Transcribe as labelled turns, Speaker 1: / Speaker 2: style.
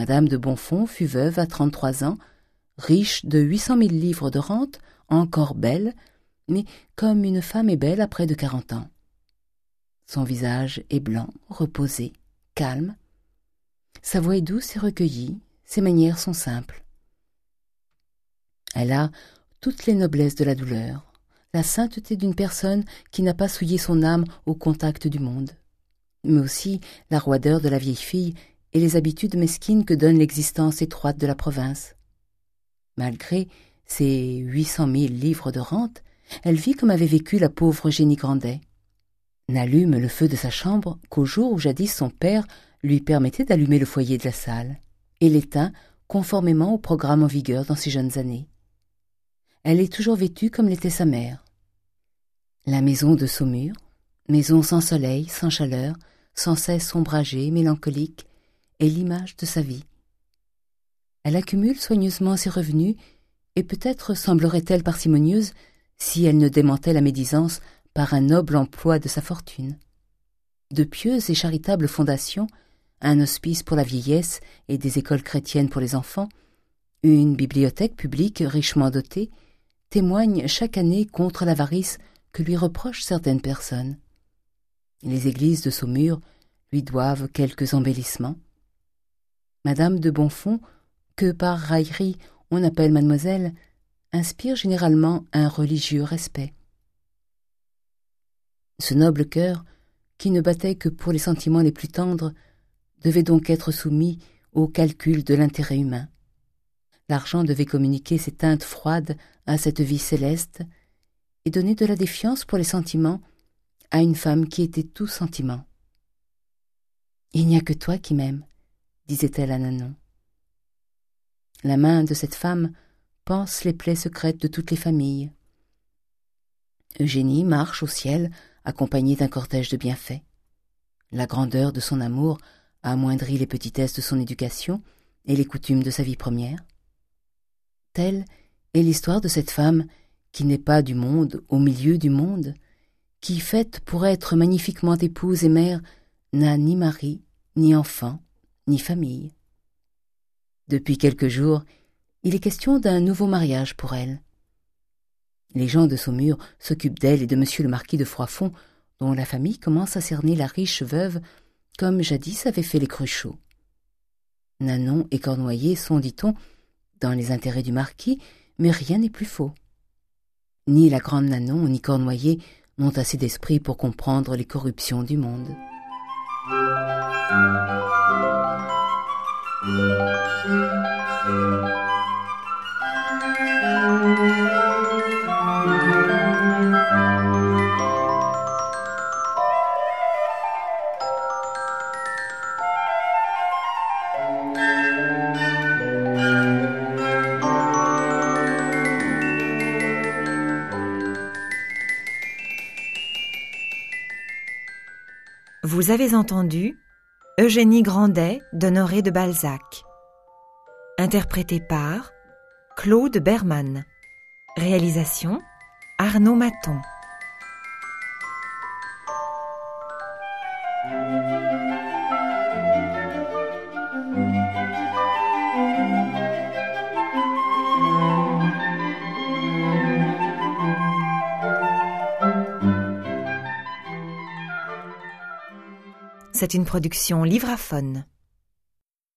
Speaker 1: Madame de Bonfons fut veuve à trente-trois ans, riche de huit cent mille livres de rente, encore belle, mais comme une femme est belle après de quarante ans. Son visage est blanc, reposé, calme. Sa voix est douce et recueillie, ses manières sont simples. Elle a toutes les noblesses de la douleur, la sainteté d'une personne qui n'a pas souillé son âme au contact du monde, mais aussi la roideur de la vieille fille et les habitudes mesquines que donne l'existence étroite de la province. Malgré ses huit cent mille livres de rente, elle vit comme avait vécu la pauvre Génie Grandet. N'allume le feu de sa chambre qu'au jour où jadis son père lui permettait d'allumer le foyer de la salle, et l'éteint conformément au programme en vigueur dans ses jeunes années. Elle est toujours vêtue comme l'était sa mère. La maison de Saumur, maison sans soleil, sans chaleur, sans cesse ombragée, mélancolique, est l'image de sa vie. Elle accumule soigneusement ses revenus, et peut-être semblerait-elle parcimonieuse si elle ne démentait la médisance par un noble emploi de sa fortune. De pieuses et charitables fondations, un hospice pour la vieillesse et des écoles chrétiennes pour les enfants, une bibliothèque publique richement dotée, témoignent chaque année contre l'avarice que lui reprochent certaines personnes. Les églises de Saumur lui doivent quelques embellissements. Madame de Bonfons, que par raillerie on appelle mademoiselle, inspire généralement un religieux respect. Ce noble cœur, qui ne battait que pour les sentiments les plus tendres, devait donc être soumis au calcul de l'intérêt humain. L'argent devait communiquer ses teintes froides à cette vie céleste et donner de la défiance pour les sentiments à une femme qui était tout sentiment. « Il n'y a que toi qui m'aimes, disait-elle à Nanon. La main de cette femme pense les plaies secrètes de toutes les familles. Eugénie marche au ciel accompagnée d'un cortège de bienfaits. La grandeur de son amour a amoindri les petitesses de son éducation et les coutumes de sa vie première. Telle est l'histoire de cette femme qui n'est pas du monde au milieu du monde, qui, faite pour être magnifiquement épouse et mère, n'a ni mari, ni enfant, ni famille. Depuis quelques jours, il est question d'un nouveau mariage pour elle. Les gens de Saumur s'occupent d'elle et de monsieur le marquis de Froidfond, dont la famille commence à cerner la riche veuve, comme jadis avaient fait les Cruchot. Nanon et Cornoyer sont, dit-on, dans les intérêts du marquis, mais rien n'est plus faux. Ni la grande Nanon ni Cornoyer n'ont assez d'esprit pour comprendre les corruptions du monde.
Speaker 2: Vous avez entendu Eugénie Grandet d'Honoré de Balzac. Interprété par Claude Berman. Réalisation Arnaud Maton. C'est une production Livraphone.